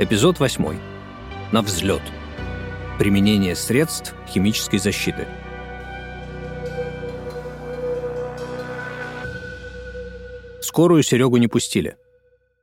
Эпизод 8. На взлет. Применение средств химической защиты. Скорую Серегу не пустили.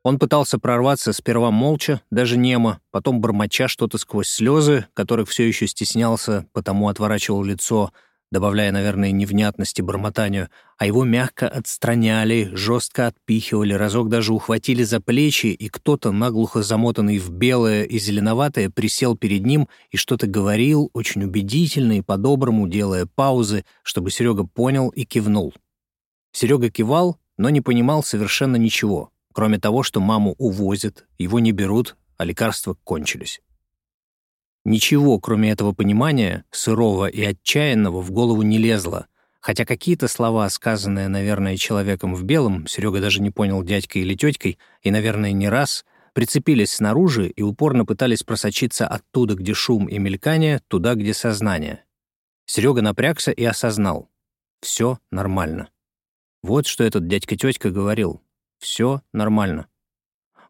Он пытался прорваться сперва молча, даже немо, потом бормоча что-то сквозь слезы, которых все еще стеснялся, потому отворачивал лицо, добавляя, наверное, невнятности бормотанию, а его мягко отстраняли, жестко отпихивали, разок даже ухватили за плечи, и кто-то, наглухо замотанный в белое и зеленоватое, присел перед ним и что-то говорил, очень убедительно и по-доброму, делая паузы, чтобы Серега понял и кивнул. Серега кивал, но не понимал совершенно ничего, кроме того, что маму увозят, его не берут, а лекарства кончились. Ничего, кроме этого понимания, сырого и отчаянного, в голову не лезло, хотя какие-то слова, сказанные, наверное, человеком в белом, Серега даже не понял, дядькой или теткой, и, наверное, не раз, прицепились снаружи и упорно пытались просочиться оттуда, где шум и мелькание, туда, где сознание. Серега напрягся и осознал. Все нормально. Вот что этот дядька-тетка говорил. Все нормально.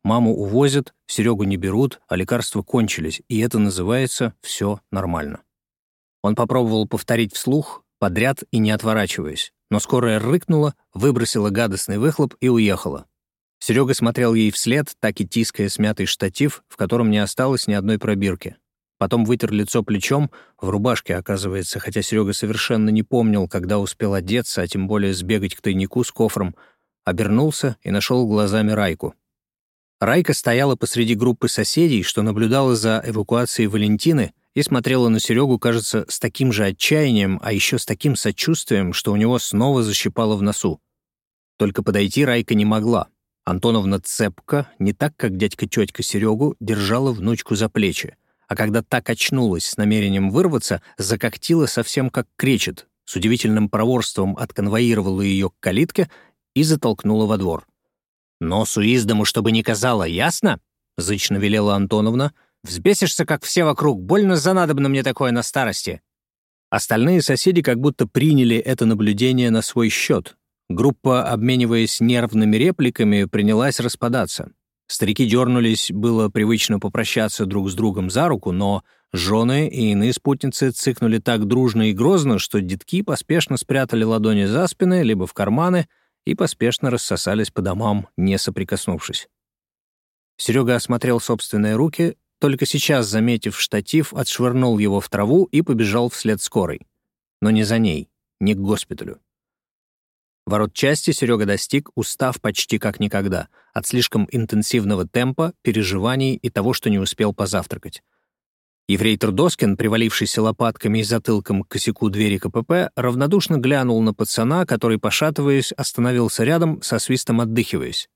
Маму увозят, Серегу не берут, а лекарства кончились, и это называется «все нормально». Он попробовал повторить вслух, подряд и не отворачиваясь, но скорая рыкнула, выбросила гадостный выхлоп и уехала. Серега смотрел ей вслед, так и тиская смятый штатив, в котором не осталось ни одной пробирки. Потом вытер лицо плечом, в рубашке, оказывается, хотя Серега совершенно не помнил, когда успел одеться, а тем более сбегать к тайнику с кофром, обернулся и нашел глазами Райку. Райка стояла посреди группы соседей, что наблюдала за эвакуацией Валентины и смотрела на Серегу, кажется, с таким же отчаянием, а еще с таким сочувствием, что у него снова защипало в носу. Только подойти Райка не могла. Антоновна цепка, не так, как дядька-тетка Серегу, держала внучку за плечи, а когда так очнулась с намерением вырваться, закоктила совсем как кречет, с удивительным проворством отконвоировала ее к калитке и затолкнула во двор. «Носу из дому, чтобы не казало, ясно?» — зычно велела Антоновна. «Взбесишься, как все вокруг. Больно занадобно мне такое на старости». Остальные соседи как будто приняли это наблюдение на свой счет. Группа, обмениваясь нервными репликами, принялась распадаться. Старики дернулись, было привычно попрощаться друг с другом за руку, но жены и иные спутницы цыкнули так дружно и грозно, что детки поспешно спрятали ладони за спины, либо в карманы — и поспешно рассосались по домам, не соприкоснувшись. Серега осмотрел собственные руки, только сейчас, заметив штатив, отшвырнул его в траву и побежал вслед скорой. Но не за ней, не к госпиталю. Ворот части Серега достиг, устав почти как никогда, от слишком интенсивного темпа, переживаний и того, что не успел позавтракать. Еврейтор Доскин, привалившийся лопатками и затылком к косяку двери КПП, равнодушно глянул на пацана, который, пошатываясь, остановился рядом, со свистом отдыхиваясь.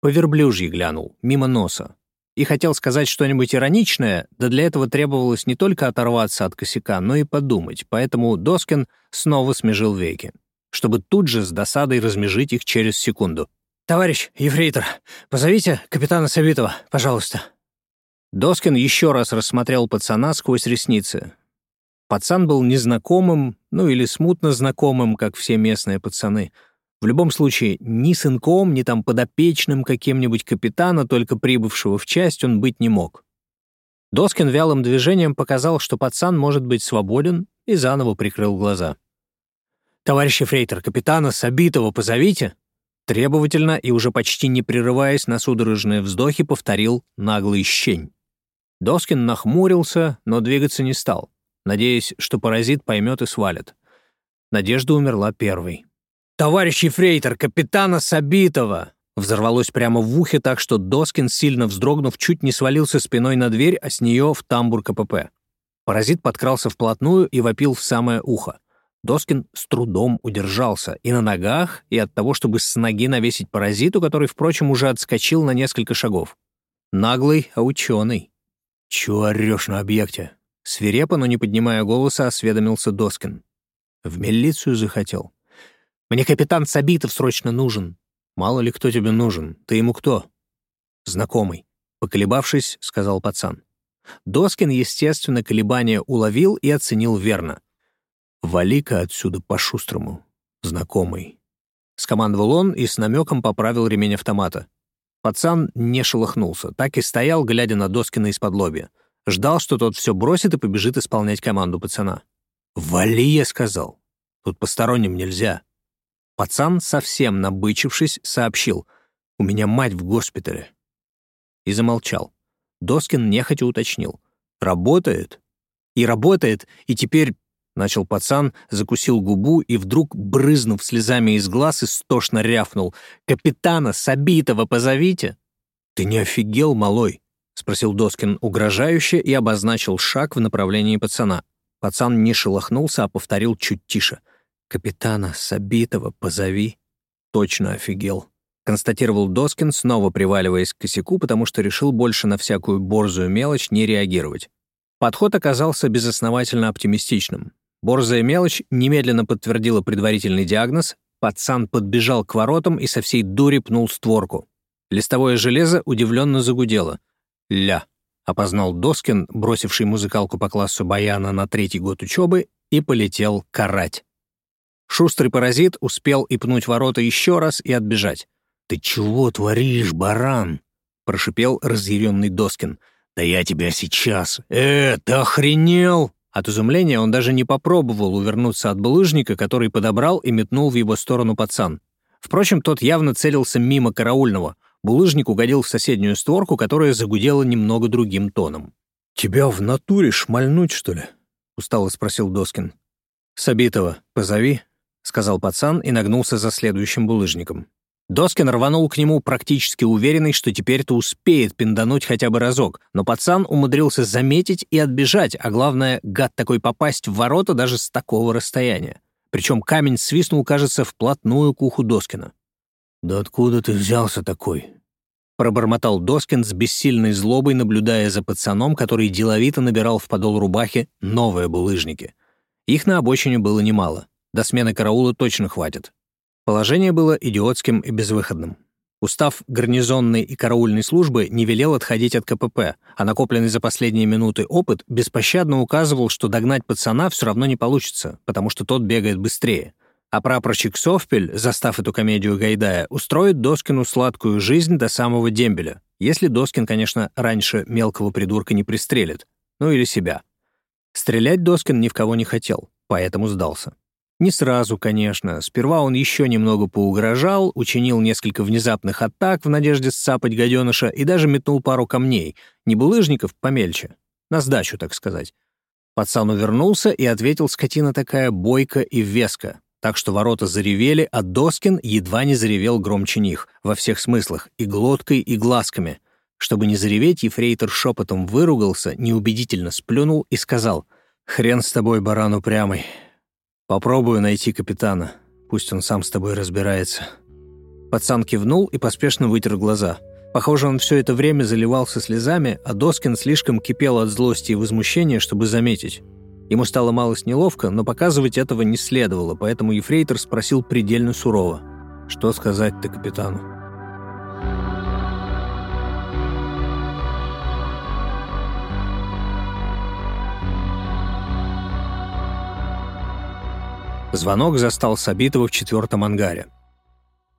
По верблюжьи глянул, мимо носа. И хотел сказать что-нибудь ироничное, да для этого требовалось не только оторваться от косяка, но и подумать, поэтому Доскин снова смежил веки, чтобы тут же с досадой размежить их через секунду. «Товарищ Ефрейтор, позовите капитана Савитова, пожалуйста», Доскин еще раз рассмотрел пацана сквозь ресницы. Пацан был незнакомым, ну или смутно знакомым, как все местные пацаны. В любом случае, ни сынком, ни там подопечным каким-нибудь капитана, только прибывшего в часть, он быть не мог. Доскин вялым движением показал, что пацан может быть свободен, и заново прикрыл глаза. «Товарищ Фрейтер, капитана Сабитова позовите!» Требовательно и уже почти не прерываясь на судорожные вздохи повторил наглый щень. Доскин нахмурился, но двигаться не стал, надеясь, что паразит поймет и свалит. Надежда умерла первой. «Товарищ Ефрейтор, капитана Сабитова!» Взорвалось прямо в ухе так, что Доскин, сильно вздрогнув, чуть не свалился спиной на дверь, а с нее в тамбур КПП. Паразит подкрался вплотную и вопил в самое ухо. Доскин с трудом удержался и на ногах, и от того, чтобы с ноги навесить паразиту, который, впрочем, уже отскочил на несколько шагов. Наглый, а ученый. «Чего орешь на объекте?» Свирепо, но не поднимая голоса, осведомился Доскин. «В милицию захотел?» «Мне капитан Сабитов срочно нужен». «Мало ли кто тебе нужен. Ты ему кто?» «Знакомый». Поколебавшись, сказал пацан. Доскин, естественно, колебания уловил и оценил верно. «Вали-ка отсюда по-шустрому, знакомый». Скомандовал он и с намеком поправил ремень автомата. Пацан не шелохнулся, так и стоял, глядя на Доскина из-под лобья. Ждал, что тот все бросит и побежит исполнять команду пацана. «Вали!» — я сказал. «Тут посторонним нельзя». Пацан, совсем набычившись, сообщил. «У меня мать в госпитале». И замолчал. Доскин нехотя уточнил. «Работает?» «И работает, и теперь Начал пацан, закусил губу и вдруг, брызнув слезами из глаз, истошно рявкнул. «Капитана Сабитова позовите!» «Ты не офигел, малой?» — спросил Доскин угрожающе и обозначил шаг в направлении пацана. Пацан не шелохнулся, а повторил чуть тише. «Капитана Сабитова позови». «Точно офигел», — констатировал Доскин, снова приваливаясь к косяку, потому что решил больше на всякую борзую мелочь не реагировать. Подход оказался безосновательно оптимистичным. Борзая мелочь немедленно подтвердила предварительный диагноз, пацан подбежал к воротам и со всей дури пнул створку. Листовое железо удивленно загудело. «Ля», — опознал Доскин, бросивший музыкалку по классу баяна на третий год учебы, и полетел карать. Шустрый паразит успел и пнуть ворота еще раз и отбежать. «Ты чего творишь, баран?» — прошипел разъяренный Доскин. «Да я тебя сейчас! Э, ты охренел!» От изумления он даже не попробовал увернуться от булыжника, который подобрал и метнул в его сторону пацан. Впрочем, тот явно целился мимо караульного. Булыжник угодил в соседнюю створку, которая загудела немного другим тоном. «Тебя в натуре шмальнуть, что ли?» — устало спросил Доскин. «Сабитова, позови», — сказал пацан и нагнулся за следующим булыжником. Доскин рванул к нему, практически уверенный, что теперь-то успеет пиндануть хотя бы разок, но пацан умудрился заметить и отбежать, а главное, гад такой попасть в ворота даже с такого расстояния. Причем камень свистнул, кажется, вплотную к уху Доскина. «Да откуда ты взялся такой?» Пробормотал Доскин с бессильной злобой, наблюдая за пацаном, который деловито набирал в подол рубахи новые булыжники. Их на обочине было немало. До смены караула точно хватит. Положение было идиотским и безвыходным. Устав гарнизонной и караульной службы не велел отходить от КПП, а накопленный за последние минуты опыт беспощадно указывал, что догнать пацана все равно не получится, потому что тот бегает быстрее. А прапорщик Совпель, застав эту комедию Гайдая, устроит Доскину сладкую жизнь до самого дембеля, если Доскин, конечно, раньше мелкого придурка не пристрелит. Ну или себя. Стрелять Доскин ни в кого не хотел, поэтому сдался. Не сразу, конечно. Сперва он еще немного поугрожал, учинил несколько внезапных атак в надежде сцапать гаденыша и даже метнул пару камней, не булыжников, помельче. На сдачу, так сказать. Пацан увернулся и ответил скотина такая бойко и веско, так что ворота заревели, а Доскин едва не заревел громче них, во всех смыслах, и глоткой, и глазками. Чтобы не зареветь, ефрейтор шепотом выругался, неубедительно сплюнул и сказал «Хрен с тобой, баран упрямый, «Попробую найти капитана. Пусть он сам с тобой разбирается». Пацан кивнул и поспешно вытер глаза. Похоже, он все это время заливался слезами, а Доскин слишком кипел от злости и возмущения, чтобы заметить. Ему стало малость неловко, но показывать этого не следовало, поэтому ефрейтор спросил предельно сурово. «Что сказать-то капитану?» Звонок застал Сабитова в четвертом ангаре.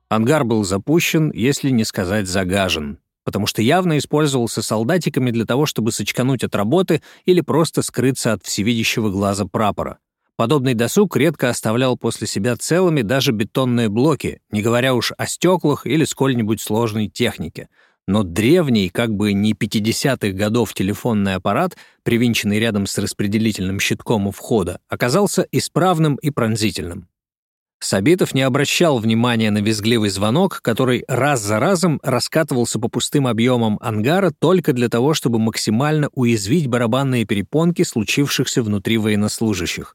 Ангар был запущен, если не сказать загажен, потому что явно использовался солдатиками для того, чтобы сочкануть от работы или просто скрыться от всевидящего глаза прапора. Подобный досуг редко оставлял после себя целыми даже бетонные блоки, не говоря уж о стеклах или сколь-нибудь сложной технике — но древний, как бы не 50-х годов телефонный аппарат, привинченный рядом с распределительным щитком у входа, оказался исправным и пронзительным. Сабитов не обращал внимания на визгливый звонок, который раз за разом раскатывался по пустым объемам ангара только для того, чтобы максимально уязвить барабанные перепонки случившихся внутри военнослужащих.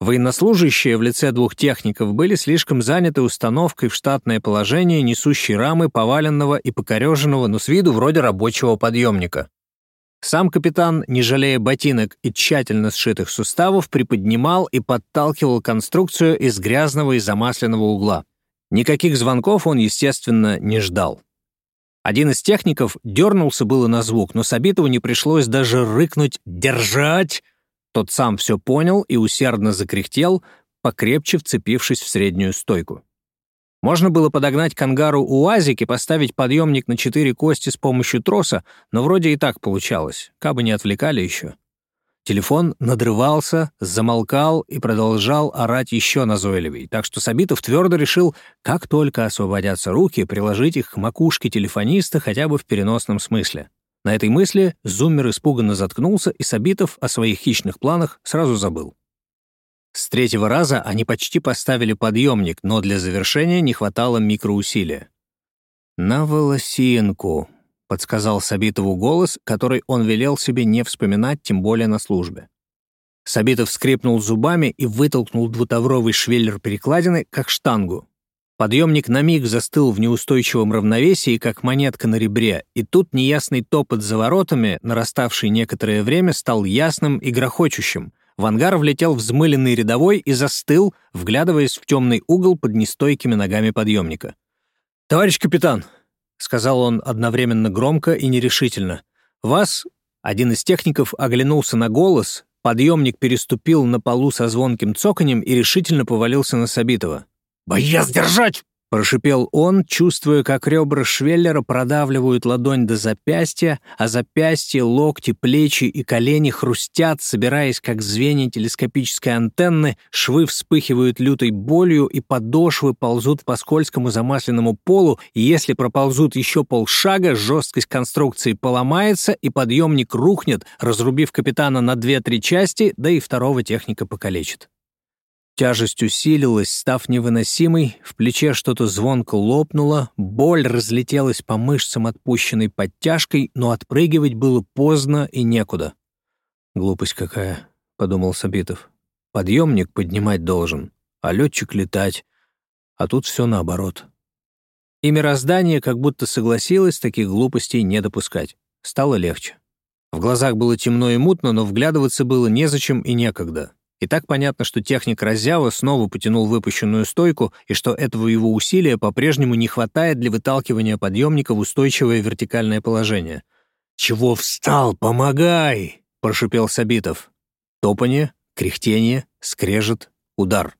Военнослужащие в лице двух техников были слишком заняты установкой в штатное положение несущей рамы поваленного и покореженного, но с виду вроде рабочего подъемника. Сам капитан, не жалея ботинок и тщательно сшитых суставов, приподнимал и подталкивал конструкцию из грязного и замасленного угла. Никаких звонков он, естественно, не ждал. Один из техников дернулся было на звук, но Сабитову не пришлось даже рыкнуть «Держать!» Тот сам все понял и усердно закряхтел, покрепче вцепившись в среднюю стойку. Можно было подогнать к ангару УАЗик и поставить подъемник на четыре кости с помощью троса, но вроде и так получалось, кабы не отвлекали еще. Телефон надрывался, замолкал и продолжал орать еще назойливей, так что Сабитов твердо решил, как только освободятся руки, приложить их к макушке телефониста хотя бы в переносном смысле. На этой мысли Зуммер испуганно заткнулся, и Сабитов о своих хищных планах сразу забыл. С третьего раза они почти поставили подъемник, но для завершения не хватало микроусилия. «На волосинку», — подсказал Сабитову голос, который он велел себе не вспоминать, тем более на службе. Сабитов скрипнул зубами и вытолкнул двутавровый швеллер перекладины, как штангу. Подъемник на миг застыл в неустойчивом равновесии, как монетка на ребре, и тут неясный топот за воротами, нараставший некоторое время, стал ясным и грохочущим, в ангар влетел взмыленный рядовой и застыл, вглядываясь в темный угол под нестойкими ногами подъемника. «Товарищ капитан», — сказал он одновременно громко и нерешительно, — «вас...» Один из техников оглянулся на голос, подъемник переступил на полу со звонким цоканем и решительно повалился на Сабитова. «Боясь держать!» Прошипел он, чувствуя, как ребра Швеллера продавливают ладонь до запястья, а запястья, локти, плечи и колени хрустят, собираясь, как звенья телескопической антенны, швы вспыхивают лютой болью, и подошвы ползут по скользкому замасленному полу, и если проползут еще полшага, жесткость конструкции поломается, и подъемник рухнет, разрубив капитана на две-три части, да и второго техника покалечит. Тяжесть усилилась, став невыносимой, в плече что-то звонко лопнуло, боль разлетелась по мышцам отпущенной подтяжкой, но отпрыгивать было поздно и некуда. «Глупость какая», — подумал Сабитов. «Подъемник поднимать должен, а летчик летать, а тут все наоборот». И мироздание как будто согласилось таких глупостей не допускать. Стало легче. В глазах было темно и мутно, но вглядываться было незачем и некогда. И так понятно, что техник Разява снова потянул выпущенную стойку, и что этого его усилия по-прежнему не хватает для выталкивания подъемника в устойчивое вертикальное положение. «Чего встал? Помогай!» — прошипел Сабитов. Топанье, кряхтение, скрежет, удар.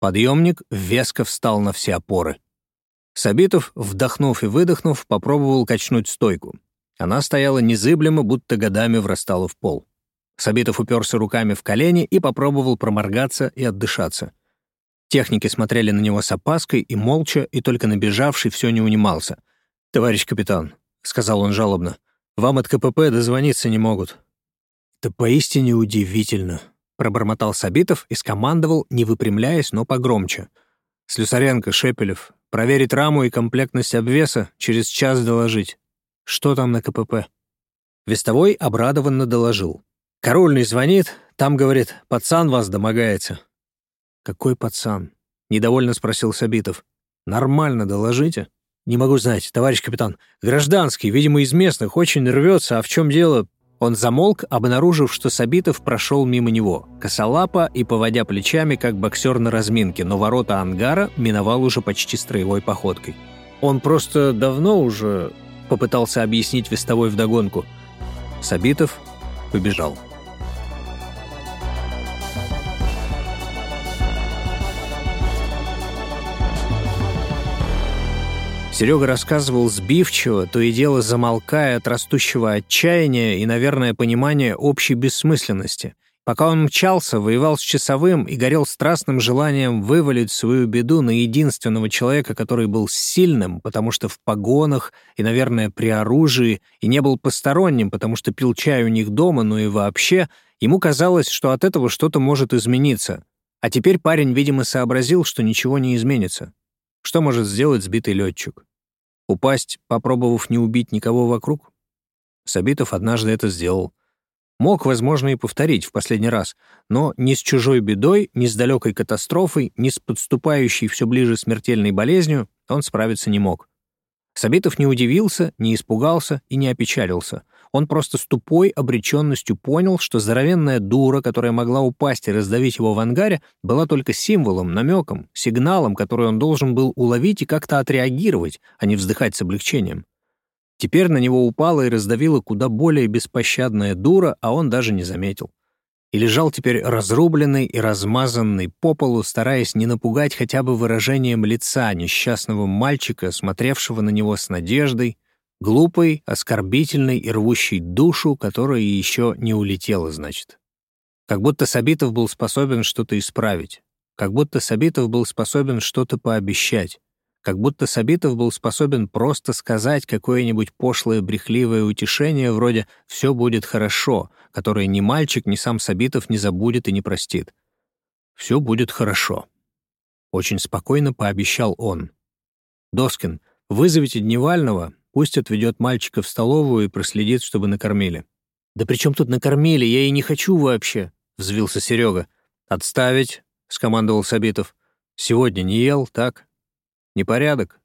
Подъемник веско встал на все опоры. Сабитов, вдохнув и выдохнув, попробовал качнуть стойку. Она стояла незыблемо, будто годами врастала в пол. Сабитов уперся руками в колени и попробовал проморгаться и отдышаться. Техники смотрели на него с опаской и молча, и только набежавший все не унимался. «Товарищ капитан», — сказал он жалобно, — «вам от КПП дозвониться не могут». «Это поистине удивительно», — пробормотал Сабитов и скомандовал, не выпрямляясь, но погромче. «Слюсаренко, Шепелев, проверить раму и комплектность обвеса, через час доложить. Что там на КПП?» Вестовой обрадованно доложил. Корольный звонит, там, говорит, пацан вас домогается. Какой пацан? Недовольно спросил Сабитов. Нормально доложите. Не могу знать, товарищ капитан. Гражданский, видимо, из местных, очень рвется, а в чем дело? Он замолк, обнаружив, что Сабитов прошел мимо него, косолапо и поводя плечами, как боксер на разминке, но ворота ангара миновал уже почти строевой походкой. Он просто давно уже попытался объяснить вестовой вдогонку. Сабитов побежал. Серега рассказывал сбивчиво, то и дело замолкая от растущего отчаяния и, наверное, понимания общей бессмысленности. Пока он мчался, воевал с часовым и горел страстным желанием вывалить свою беду на единственного человека, который был сильным, потому что в погонах и, наверное, при оружии, и не был посторонним, потому что пил чай у них дома, но и вообще, ему казалось, что от этого что-то может измениться. А теперь парень, видимо, сообразил, что ничего не изменится. Что может сделать сбитый летчик? Упасть, попробовав не убить никого вокруг? Сабитов однажды это сделал. Мог, возможно, и повторить в последний раз, но ни с чужой бедой, ни с далекой катастрофой, ни с подступающей все ближе смертельной болезнью он справиться не мог. Сабитов не удивился, не испугался и не опечалился — он просто с тупой обреченностью понял, что здоровенная дура, которая могла упасть и раздавить его в ангаре, была только символом, намеком, сигналом, который он должен был уловить и как-то отреагировать, а не вздыхать с облегчением. Теперь на него упала и раздавила куда более беспощадная дура, а он даже не заметил. и лежал теперь разрубленный и размазанный по полу, стараясь не напугать хотя бы выражением лица несчастного мальчика, смотревшего на него с надеждой, глупой, оскорбительной и рвущей душу, которая еще не улетела, значит. Как будто Сабитов был способен что-то исправить, как будто Сабитов был способен что-то пообещать, как будто Сабитов был способен просто сказать какое-нибудь пошлое брехливое утешение вроде «все будет хорошо», которое ни мальчик, ни сам Сабитов не забудет и не простит. «Все будет хорошо», — очень спокойно пообещал он. «Доскин, вызовите Дневального, пусть отведет мальчика в столовую и проследит, чтобы накормили». «Да при чем тут накормили? Я и не хочу вообще», — взвился Серега. «Отставить», — скомандовал Сабитов. «Сегодня не ел, так?» Непорядок?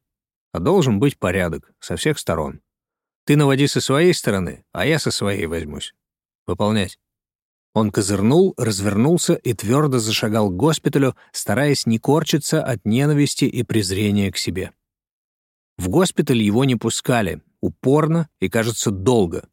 А должен быть порядок со всех сторон. Ты наводи со своей стороны, а я со своей возьмусь. Выполнять. Он козырнул, развернулся и твердо зашагал к госпиталю, стараясь не корчиться от ненависти и презрения к себе. В госпиталь его не пускали, упорно и, кажется, долго.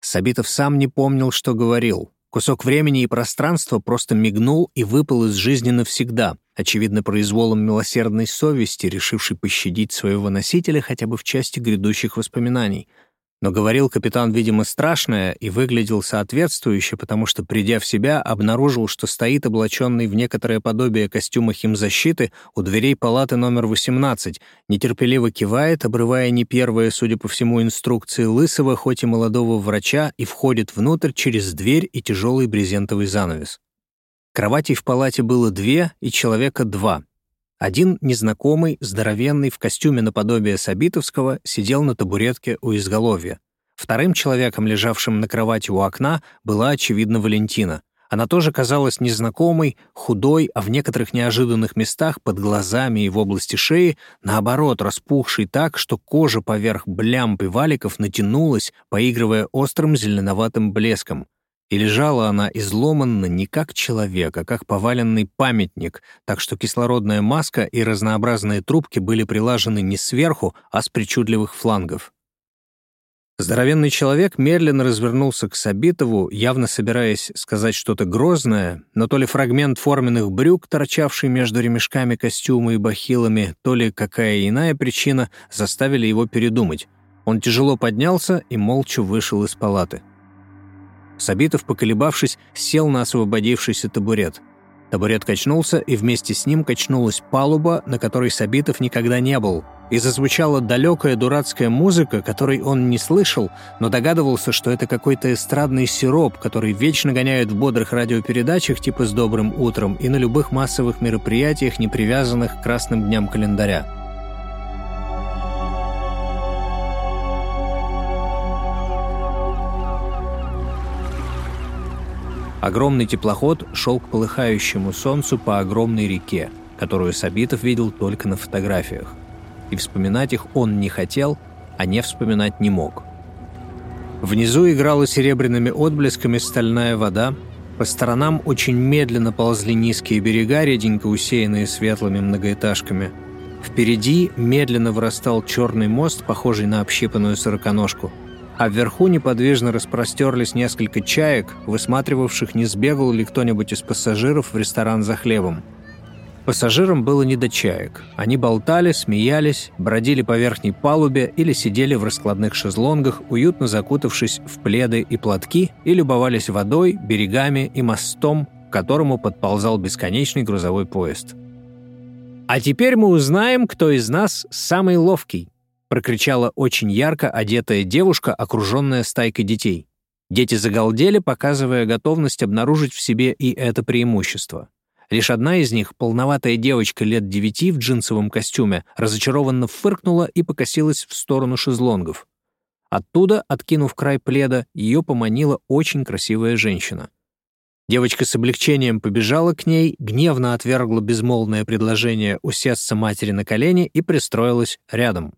Сабитов сам не помнил, что говорил. Кусок времени и пространства просто мигнул и выпал из жизни навсегда, очевидно, произволом милосердной совести, решившей пощадить своего носителя хотя бы в части грядущих воспоминаний — но говорил капитан, видимо, страшное и выглядел соответствующе, потому что, придя в себя, обнаружил, что стоит облаченный в некоторое подобие костюма химзащиты у дверей палаты номер 18, нетерпеливо кивает, обрывая не первые, судя по всему, инструкции лысого, хоть и молодого врача, и входит внутрь через дверь и тяжелый брезентовый занавес. Кроватей в палате было две и человека два — один незнакомый, здоровенный, в костюме наподобие Сабитовского, сидел на табуретке у изголовья. Вторым человеком, лежавшим на кровати у окна, была, очевидно, Валентина. Она тоже казалась незнакомой, худой, а в некоторых неожиданных местах под глазами и в области шеи, наоборот, распухшей так, что кожа поверх блямб и валиков натянулась, поигрывая острым зеленоватым блеском. И лежала она изломанно не как человек, а как поваленный памятник, так что кислородная маска и разнообразные трубки были прилажены не сверху, а с причудливых флангов. Здоровенный человек медленно развернулся к Сабитову, явно собираясь сказать что-то грозное, но то ли фрагмент форменных брюк, торчавший между ремешками костюма и бахилами, то ли какая иная причина заставили его передумать. Он тяжело поднялся и молча вышел из палаты. Сабитов, поколебавшись, сел на освободившийся табурет. Табурет качнулся, и вместе с ним качнулась палуба, на которой Сабитов никогда не был. И зазвучала далекая дурацкая музыка, которой он не слышал, но догадывался, что это какой-то эстрадный сироп, который вечно гоняют в бодрых радиопередачах типа «С добрым утром» и на любых массовых мероприятиях, не привязанных к красным дням календаря. Огромный теплоход шел к полыхающему солнцу по огромной реке, которую Сабитов видел только на фотографиях. И вспоминать их он не хотел, а не вспоминать не мог. Внизу играла серебряными отблесками стальная вода, по сторонам очень медленно ползли низкие берега, реденько усеянные светлыми многоэтажками. Впереди медленно вырастал черный мост, похожий на общипанную сороконожку – а вверху неподвижно распростерлись несколько чаек, высматривавших, не сбегал ли кто-нибудь из пассажиров в ресторан за хлебом. Пассажирам было не до чаек. Они болтали, смеялись, бродили по верхней палубе или сидели в раскладных шезлонгах, уютно закутавшись в пледы и платки, и любовались водой, берегами и мостом, к которому подползал бесконечный грузовой поезд. «А теперь мы узнаем, кто из нас самый ловкий», прокричала очень ярко одетая девушка, окруженная стайкой детей. Дети загалдели, показывая готовность обнаружить в себе и это преимущество. Лишь одна из них, полноватая девочка лет девяти в джинсовом костюме, разочарованно фыркнула и покосилась в сторону шезлонгов. Оттуда, откинув край пледа, ее поманила очень красивая женщина. Девочка с облегчением побежала к ней, гневно отвергла безмолвное предложение усесться матери на колени и пристроилась рядом.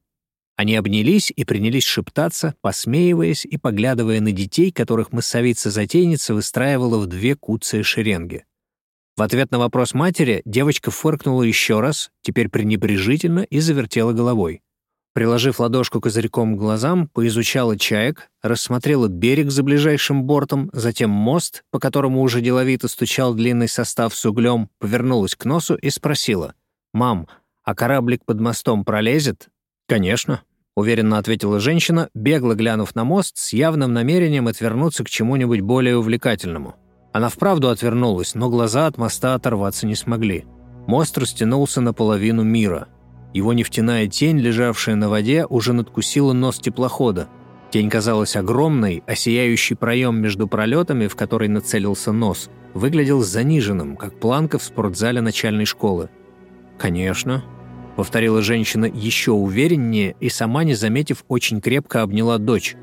Они обнялись и принялись шептаться, посмеиваясь и поглядывая на детей, которых массовица-затейница выстраивала в две куцые шеренги. В ответ на вопрос матери девочка фыркнула еще раз, теперь пренебрежительно, и завертела головой. Приложив ладошку козырьком к глазам, поизучала чаек, рассмотрела берег за ближайшим бортом, затем мост, по которому уже деловито стучал длинный состав с углем, повернулась к носу и спросила. «Мам, а кораблик под мостом пролезет?» «Конечно», — уверенно ответила женщина, бегло глянув на мост с явным намерением отвернуться к чему-нибудь более увлекательному. Она вправду отвернулась, но глаза от моста оторваться не смогли. Мост растянулся наполовину мира — его нефтяная тень, лежавшая на воде, уже надкусила нос теплохода. Тень казалась огромной, а сияющий проем между пролетами, в который нацелился нос, выглядел заниженным, как планка в спортзале начальной школы. «Конечно», — повторила женщина еще увереннее и, сама не заметив, очень крепко обняла дочь.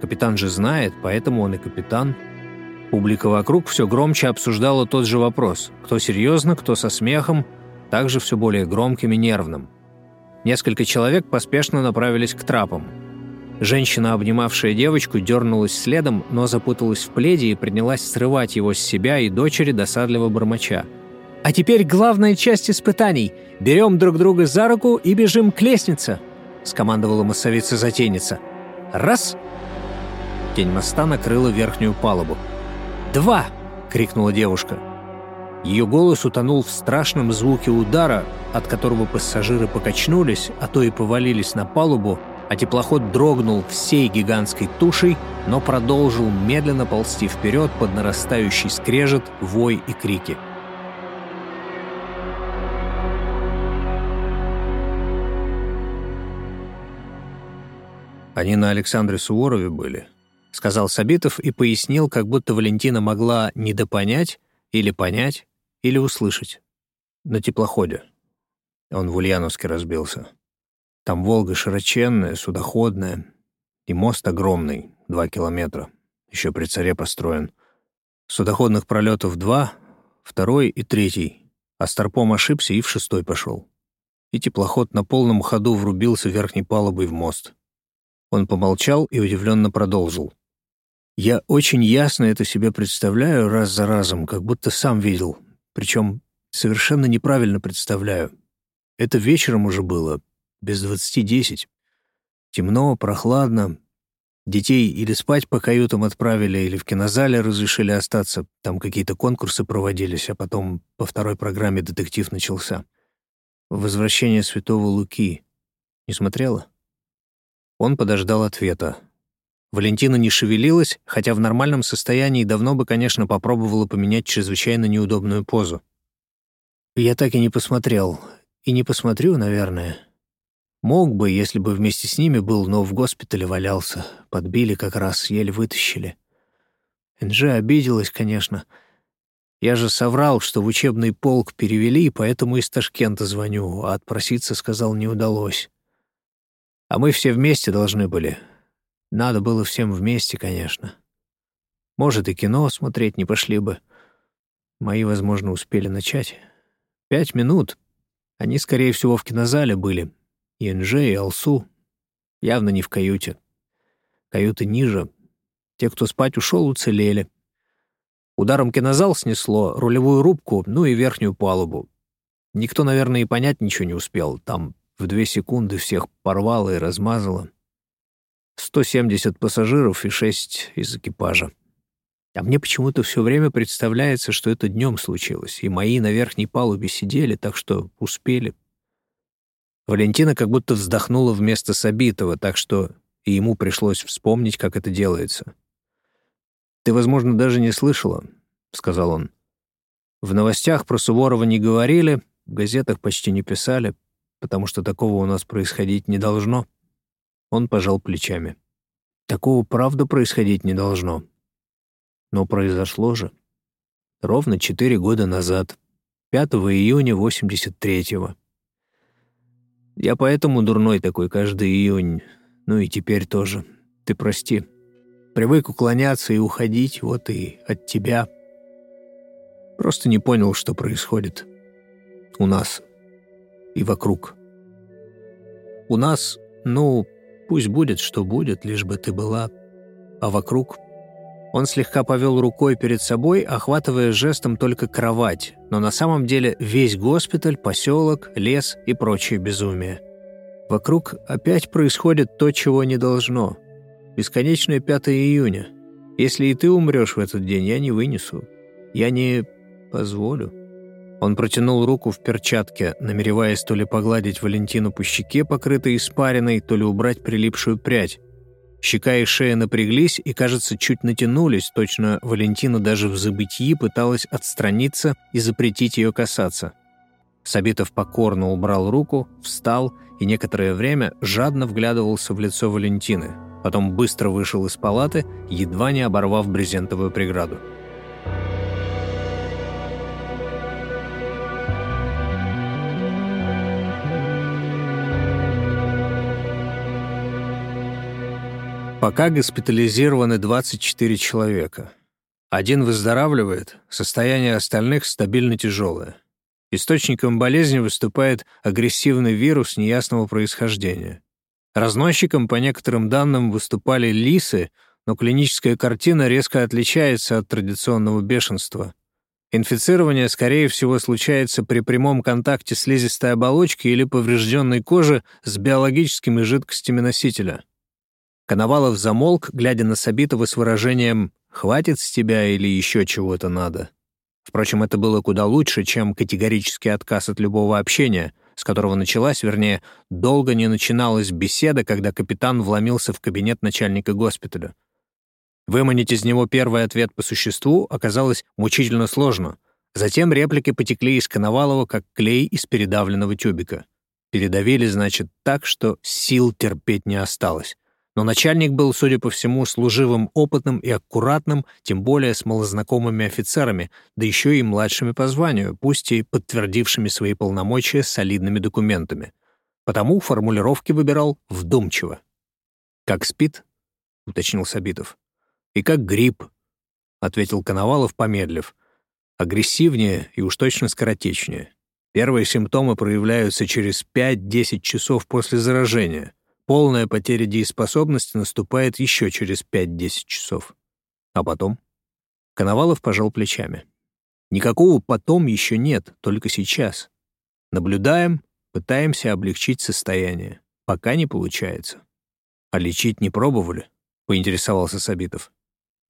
«Капитан же знает, поэтому он и капитан». Публика вокруг все громче обсуждала тот же вопрос. Кто серьезно, кто со смехом, также все более громким и нервным. Несколько человек поспешно направились к трапам. Женщина, обнимавшая девочку, дернулась следом, но запуталась в пледе и принялась срывать его с себя и дочери досадливо бормоча. «А теперь главная часть испытаний. Берем друг друга за руку и бежим к лестнице», — скомандовала массовица-затейница. «Раз!» Тень моста накрыла верхнюю палубу. «Два!» — крикнула девушка. Ее голос утонул в страшном звуке удара, от которого пассажиры покачнулись, а то и повалились на палубу, а теплоход дрогнул всей гигантской тушей, но продолжил медленно ползти вперед под нарастающий скрежет, вой и крики. «Они на Александре Суворове были», — сказал Сабитов и пояснил, как будто Валентина могла недопонять или понять, или услышать. На теплоходе. Он в Ульяновске разбился. Там Волга широченная, судоходная. И мост огромный, два километра. Еще при царе построен. Судоходных пролетов два, второй и третий. А Старпом ошибся и в шестой пошел. И теплоход на полном ходу врубился верхней палубой в мост. Он помолчал и удивленно продолжил. «Я очень ясно это себе представляю раз за разом, как будто сам видел, причем совершенно неправильно представляю. Это вечером уже было, без двадцати десять. Темно, прохладно. Детей или спать по каютам отправили, или в кинозале разрешили остаться. Там какие-то конкурсы проводились, а потом по второй программе детектив начался. «Возвращение святого Луки». Не смотрела? Он подождал ответа. Валентина не шевелилась, хотя в нормальном состоянии давно бы, конечно, попробовала поменять чрезвычайно неудобную позу. Я так и не посмотрел. И не посмотрю, наверное. Мог бы, если бы вместе с ними был, но в госпитале валялся. Подбили как раз, еле вытащили. Энджи обиделась, конечно. Я же соврал, что в учебный полк перевели, поэтому из Ташкента звоню, а отпроситься, сказал, не удалось. А мы все вместе должны были. Надо было всем вместе, конечно. Может, и кино смотреть не пошли бы. Мои, возможно, успели начать. Пять минут. Они, скорее всего, в кинозале были. И НЖ, и Алсу. Явно не в каюте. Каюты ниже. Те, кто спать ушел, уцелели. Ударом кинозал снесло, рулевую рубку, ну и верхнюю палубу. Никто, наверное, и понять ничего не успел. Там в две секунды всех порвало и размазало. 170 пассажиров и 6 из экипажа. А мне почему-то все время представляется, что это днем случилось, и мои на верхней палубе сидели, так что успели. Валентина как будто вздохнула вместо Сабитова, так что и ему пришлось вспомнить, как это делается. «Ты, возможно, даже не слышала», — сказал он. «В новостях про Суворова не говорили, в газетах почти не писали, потому что такого у нас происходить не должно». Он пожал плечами. Такого правда происходить не должно. Но произошло же. Ровно четыре года назад, 5 июня 83-го. Я поэтому дурной такой каждый июнь, ну и теперь тоже. Ты прости. Привык уклоняться и уходить, вот и от тебя. Просто не понял, что происходит. У нас. И вокруг. У нас, ну, Пусть будет, что будет, лишь бы ты была. А вокруг... Он слегка повел рукой перед собой, охватывая жестом только кровать, но на самом деле весь госпиталь, поселок, лес и прочее безумие. Вокруг опять происходит то, чего не должно. Бесконечное 5 июня. Если и ты умрешь в этот день, я не вынесу. Я не позволю». Он протянул руку в перчатке, намереваясь то ли погладить Валентину по щеке, покрытой испариной, то ли убрать прилипшую прядь. Щека и шея напряглись и, кажется, чуть натянулись, точно Валентина даже в забытии пыталась отстраниться и запретить ее касаться. Сабитов покорно убрал руку, встал и некоторое время жадно вглядывался в лицо Валентины, потом быстро вышел из палаты, едва не оборвав брезентовую преграду. Пока госпитализированы 24 человека. Один выздоравливает, состояние остальных стабильно тяжелое. Источником болезни выступает агрессивный вирус неясного происхождения. Разносчиком, по некоторым данным, выступали лисы, но клиническая картина резко отличается от традиционного бешенства. Инфицирование, скорее всего, случается при прямом контакте слизистой оболочки или поврежденной кожи с биологическими жидкостями носителя. Коновалов замолк, глядя на Сабитова с выражением «хватит с тебя или еще чего-то надо». Впрочем, это было куда лучше, чем категорический отказ от любого общения, с которого началась, вернее, долго не начиналась беседа, когда капитан вломился в кабинет начальника госпиталя. Выманить из него первый ответ по существу оказалось мучительно сложно. Затем реплики потекли из Коновалова, как клей из передавленного тюбика. Передавили, значит, так, что сил терпеть не осталось. Но начальник был, судя по всему, служивым, опытным и аккуратным, тем более с малознакомыми офицерами, да еще и младшими по званию, пусть и подтвердившими свои полномочия солидными документами. Потому формулировки выбирал вдумчиво. «Как спит?» — уточнил Сабитов. «И как грипп», — ответил Коновалов, помедлив. «Агрессивнее и уж точно скоротечнее. Первые симптомы проявляются через 5-10 часов после заражения. Полная потеря дееспособности наступает еще через 5-10 часов. А потом? Коновалов пожал плечами. Никакого «потом» еще нет, только сейчас. Наблюдаем, пытаемся облегчить состояние. Пока не получается. А лечить не пробовали? Поинтересовался Сабитов.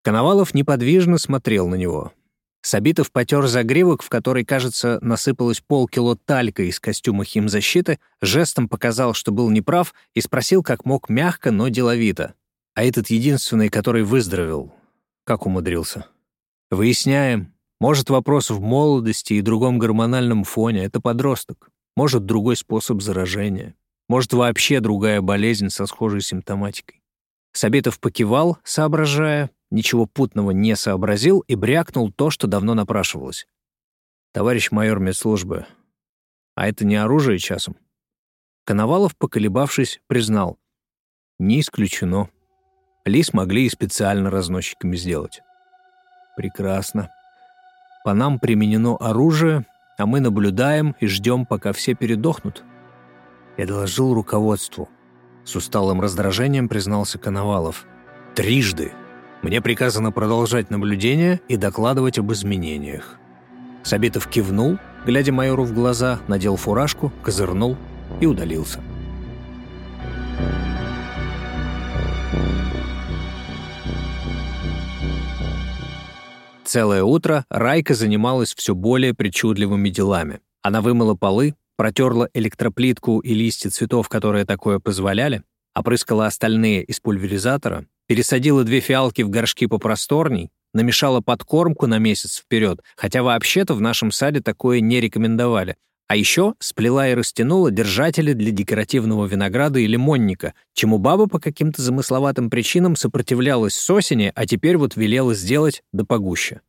Коновалов неподвижно смотрел на него. Сабитов потер загривок, в который, кажется, насыпалось полкило талька из костюма химзащиты, жестом показал, что был неправ, и спросил как мог мягко, но деловито. А этот единственный, который выздоровел, как умудрился? Выясняем. Может, вопрос в молодости и другом гормональном фоне — это подросток. Может, другой способ заражения. Может, вообще другая болезнь со схожей симптоматикой. Сабитов покивал, соображая, ничего путного не сообразил и брякнул то, что давно напрашивалось. «Товарищ майор медслужбы, а это не оружие часом?» Коновалов, поколебавшись, признал. «Не исключено. Лис могли и специально разносчиками сделать». «Прекрасно. По нам применено оружие, а мы наблюдаем и ждем, пока все передохнут». Я доложил руководству. С усталым раздражением признался Коновалов. «Трижды!» Мне приказано продолжать наблюдение и докладывать об изменениях». Сабитов кивнул, глядя майору в глаза, надел фуражку, козырнул и удалился. Целое утро Райка занималась все более причудливыми делами. Она вымыла полы, протерла электроплитку и листья цветов, которые такое позволяли, опрыскала остальные из пульверизатора пересадила две фиалки в горшки попросторней, намешала подкормку на месяц вперед, хотя вообще-то в нашем саде такое не рекомендовали. А еще сплела и растянула держатели для декоративного винограда и лимонника, чему баба по каким-то замысловатым причинам сопротивлялась с осени, а теперь вот велела сделать да погуще.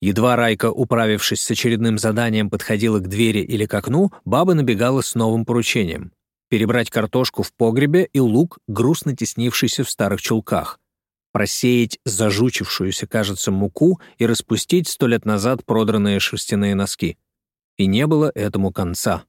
Едва Райка, управившись с очередным заданием, подходила к двери или к окну, баба набегала с новым поручением перебрать картошку в погребе и лук, грустно теснившийся в старых чулках, просеять зажучившуюся, кажется, муку и распустить сто лет назад продранные шерстяные носки. И не было этому конца.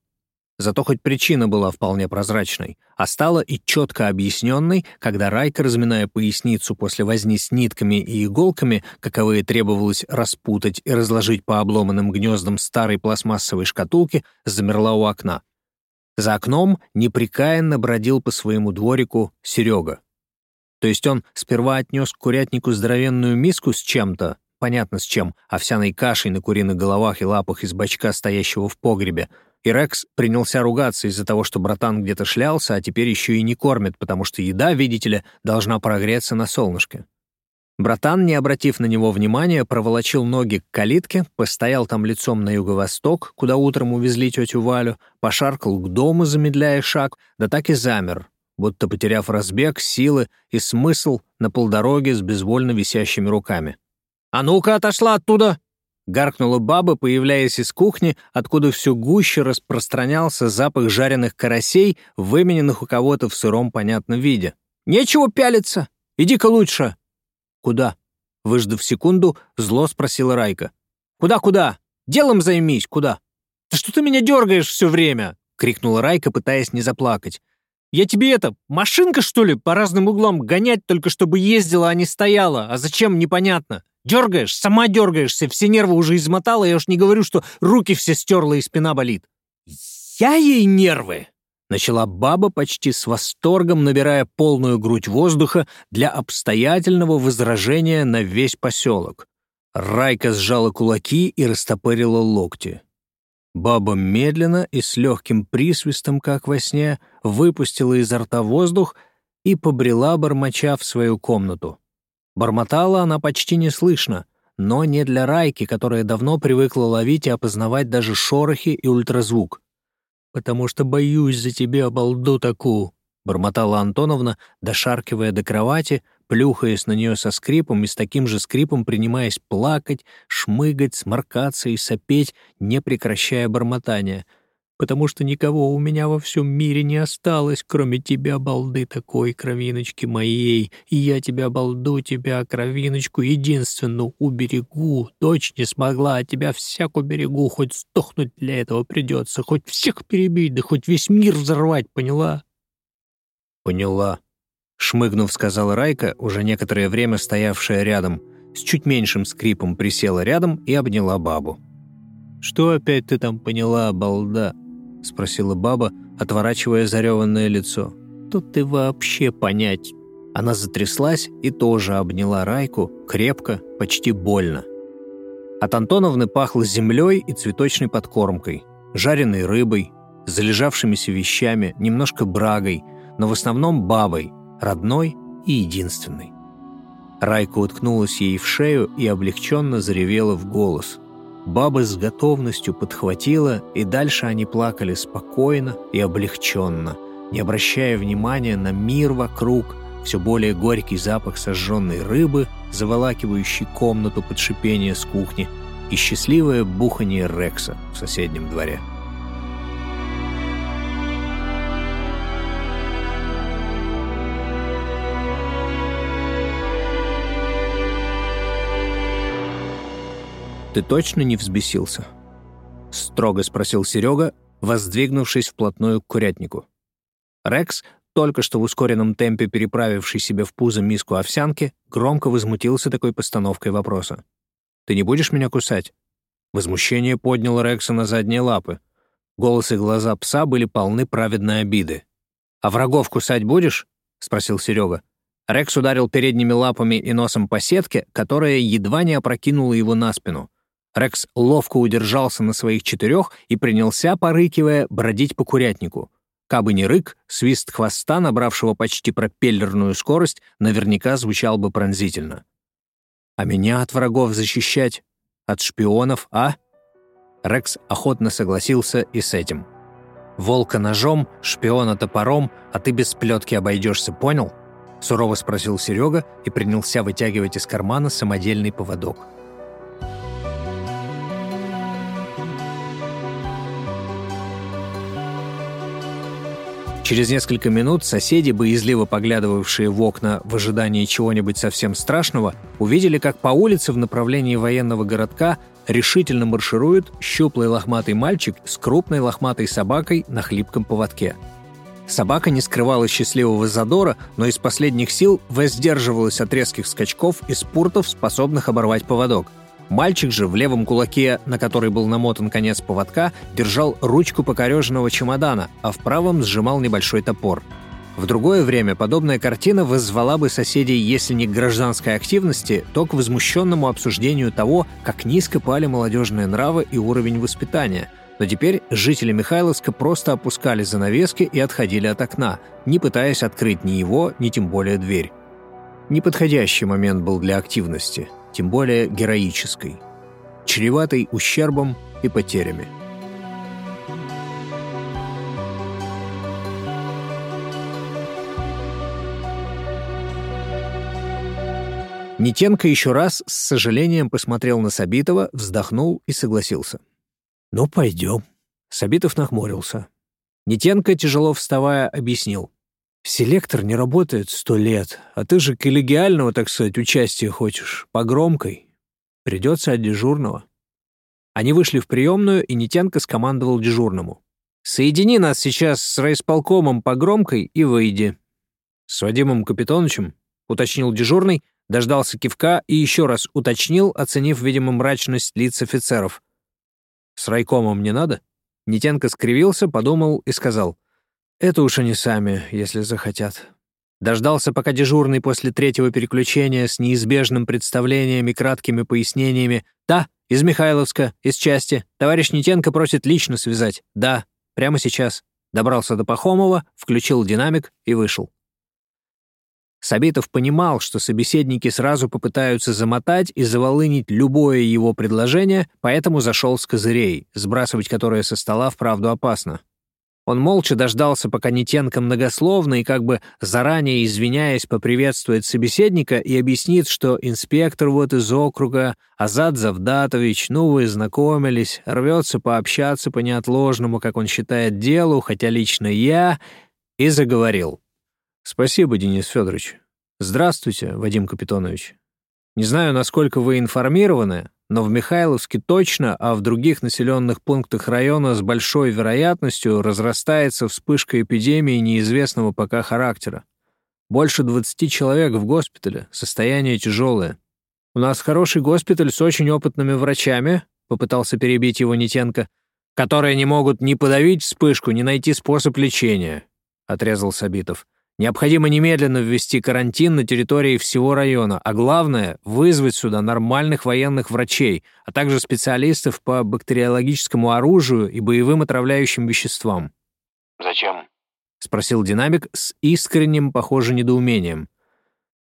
Зато хоть причина была вполне прозрачной, а стала и четко объясненной, когда Райка, разминая поясницу после возни с нитками и иголками, каковые требовалось распутать и разложить по обломанным гнездам старой пластмассовой шкатулки, замерла у окна. За окном непрекаянно бродил по своему дворику Серега. То есть он сперва отнес к курятнику здоровенную миску с чем-то, понятно с чем, овсяной кашей на куриных головах и лапах из бачка, стоящего в погребе, и Рекс принялся ругаться из-за того, что братан где-то шлялся, а теперь еще и не кормит, потому что еда, видите ли, должна прогреться на солнышке. Братан, не обратив на него внимания, проволочил ноги к калитке, постоял там лицом на юго-восток, куда утром увезли тетю Валю, пошаркал к дому, замедляя шаг, да так и замер, будто потеряв разбег, силы и смысл на полдороге с безвольно висящими руками. «А ну-ка, отошла оттуда!» Гаркнула баба, появляясь из кухни, откуда все гуще распространялся запах жареных карасей, вымененных у кого-то в сыром понятном виде. «Нечего пялиться! Иди-ка лучше!» «Куда?» Выждав секунду, зло спросила Райка. «Куда-куда? Делом займись, куда?» «Да что ты меня дергаешь все время?» — крикнула Райка, пытаясь не заплакать. «Я тебе это, машинка, что ли, по разным углам гонять, только чтобы ездила, а не стояла? А зачем, непонятно. Дергаешь, сама дергаешься, все нервы уже измотала, я уж не говорю, что руки все стерла и спина болит». «Я ей нервы!» Начала баба почти с восторгом, набирая полную грудь воздуха для обстоятельного возражения на весь поселок. Райка сжала кулаки и растопырила локти. Баба медленно и с легким присвистом, как во сне, выпустила изо рта воздух и побрела бормоча в свою комнату. Бормотала она почти неслышно, но не для Райки, которая давно привыкла ловить и опознавать даже шорохи и ультразвук потому что боюсь за тебя, балду такую», — бормотала Антоновна, дошаркивая до кровати, плюхаясь на нее со скрипом и с таким же скрипом принимаясь плакать, шмыгать, сморкаться и сопеть, не прекращая бормотания — потому что никого у меня во всем мире не осталось, кроме тебя, балды такой, кровиночки моей, и я тебя, балду, тебя, кровиночку, единственную, уберегу. Дочь не смогла, а тебя всяк уберегу, хоть сдохнуть для этого придется, хоть всех перебить, да хоть весь мир взорвать, поняла?» «Поняла», — шмыгнув, сказала Райка, уже некоторое время стоявшая рядом, с чуть меньшим скрипом присела рядом и обняла бабу. «Что опять ты там поняла, балда?» — спросила баба, отворачивая зареванное лицо. «Тут ты вообще понять». Она затряслась и тоже обняла Райку, крепко, почти больно. От Антоновны пахло землей и цветочной подкормкой, жареной рыбой, залежавшимися вещами, немножко брагой, но в основном бабой, родной и единственной. Райка уткнулась ей в шею и облегченно заревела в голос. Баба с готовностью подхватила, и дальше они плакали спокойно и облегченно, не обращая внимания на мир вокруг, все более горький запах сожженной рыбы, заволакивающий комнату под шипение с кухни, и счастливое бухание Рекса в соседнем дворе. «Ты точно не взбесился?» — строго спросил Серега, воздвигнувшись вплотную к курятнику. Рекс, только что в ускоренном темпе переправивший себе в пузо миску овсянки, громко возмутился такой постановкой вопроса. «Ты не будешь меня кусать?» Возмущение подняло Рекса на задние лапы. Голос и глаза пса были полны праведной обиды. «А врагов кусать будешь?» — спросил Серега. Рекс ударил передними лапами и носом по сетке, которая едва не опрокинула его на спину. Рекс ловко удержался на своих четырех и принялся, порыкивая, бродить по курятнику. Кабы не рык, свист хвоста, набравшего почти пропеллерную скорость, наверняка звучал бы пронзительно. «А меня от врагов защищать? От шпионов, а?» Рекс охотно согласился и с этим. «Волка ножом, шпиона топором, а ты без плетки обойдешься, понял?» Сурово спросил Серега и принялся вытягивать из кармана самодельный поводок. Через несколько минут соседи, боязливо поглядывавшие в окна в ожидании чего-нибудь совсем страшного, увидели, как по улице в направлении военного городка решительно марширует щуплый лохматый мальчик с крупной лохматой собакой на хлипком поводке. Собака не скрывала счастливого задора, но из последних сил воздерживалась от резких скачков и спуртов, способных оборвать поводок. Мальчик же в левом кулаке, на который был намотан конец поводка, держал ручку покореженного чемодана, а в правом сжимал небольшой топор. В другое время подобная картина вызвала бы соседей, если не к гражданской активности, то к возмущенному обсуждению того, как низко пали молодежные нравы и уровень воспитания. Но теперь жители Михайловска просто опускали занавески и отходили от окна, не пытаясь открыть ни его, ни тем более дверь. Неподходящий момент был для активности – тем более героической, чреватой ущербом и потерями. Нитенко еще раз с сожалением посмотрел на Сабитова, вздохнул и согласился. «Ну, пойдем». Сабитов нахмурился. Нитенко, тяжело вставая, объяснил. Селектор не работает сто лет, а ты же коллегиального, так сказать, участия хочешь, по громкой. Придется от дежурного». Они вышли в приемную, и Нитенко скомандовал дежурному. «Соедини нас сейчас с райисполкомом по громкой и выйди». «С Вадимом Капитоновичем?» — уточнил дежурный, дождался кивка и еще раз уточнил, оценив, видимо, мрачность лиц офицеров. «С райкомом не надо?» Нитенко скривился, подумал и сказал. Это уж они сами, если захотят. Дождался, пока дежурный после третьего переключения с неизбежным представлениями и краткими пояснениями «Да, из Михайловска, из части. Товарищ Нитенко просит лично связать. Да, прямо сейчас». Добрался до Пахомова, включил динамик и вышел. Сабитов понимал, что собеседники сразу попытаются замотать и заволынить любое его предложение, поэтому зашел с козырей, сбрасывать которое со стола вправду опасно. Он молча дождался, пока Нитенко многословно и как бы заранее извиняясь поприветствует собеседника и объяснит, что инспектор вот из округа, Азат Завдатович, ну вы знакомились, рвется пообщаться по неотложному, как он считает, делу, хотя лично я, и заговорил. «Спасибо, Денис Федорович. Здравствуйте, Вадим Капитонович. Не знаю, насколько вы информированы, но в Михайловске точно, а в других населенных пунктах района с большой вероятностью разрастается вспышка эпидемии неизвестного пока характера. Больше 20 человек в госпитале, состояние тяжелое. У нас хороший госпиталь с очень опытными врачами, попытался перебить его Нитенко, которые не могут ни подавить вспышку, ни найти способ лечения, отрезал Сабитов. Необходимо немедленно ввести карантин на территории всего района, а главное — вызвать сюда нормальных военных врачей, а также специалистов по бактериологическому оружию и боевым отравляющим веществам. «Зачем?» — спросил динамик с искренним, похоже, недоумением.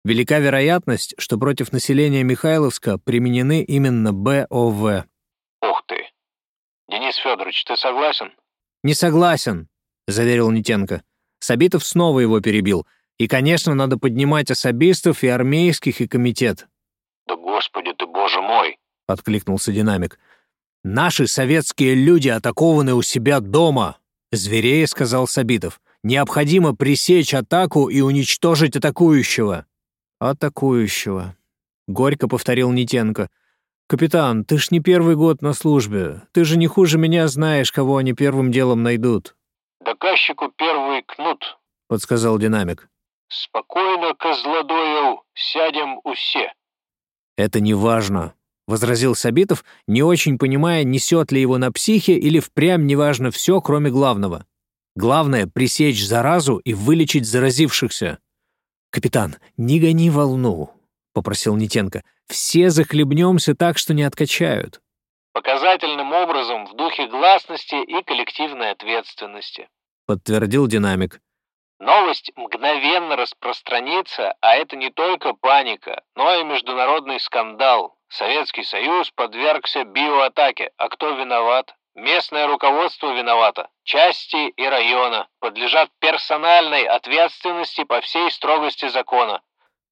Велика вероятность, что против населения Михайловска применены именно БОВ. «Ух ты! Денис Федорович, ты согласен?» «Не согласен», — заверил Нитенко. Сабитов снова его перебил. И, конечно, надо поднимать особистов и армейских, и комитет. «Да господи ты, боже мой!» — откликнулся динамик. «Наши советские люди атакованы у себя дома», — зверее сказал Сабитов. «Необходимо пресечь атаку и уничтожить атакующего». «Атакующего», — горько повторил Нитенко. «Капитан, ты ж не первый год на службе. Ты же не хуже меня знаешь, кого они первым делом найдут». Доказчику первый кнут, — подсказал динамик. Спокойно, козлодоев, сядем усе. Это не важно, — возразил Сабитов, не очень понимая, несет ли его на психе или впрямь неважно все, кроме главного. Главное — пресечь заразу и вылечить заразившихся. «Капитан, не гони волну», — попросил Нитенко. «Все захлебнемся так, что не откачают». «Показательным образом в духе гласности и коллективной ответственности», подтвердил динамик. Новость мгновенно распространится, а это не только паника, но и международный скандал. Советский Союз подвергся биоатаке. А кто виноват? Местное руководство виновато. Части и района подлежат персональной ответственности по всей строгости закона.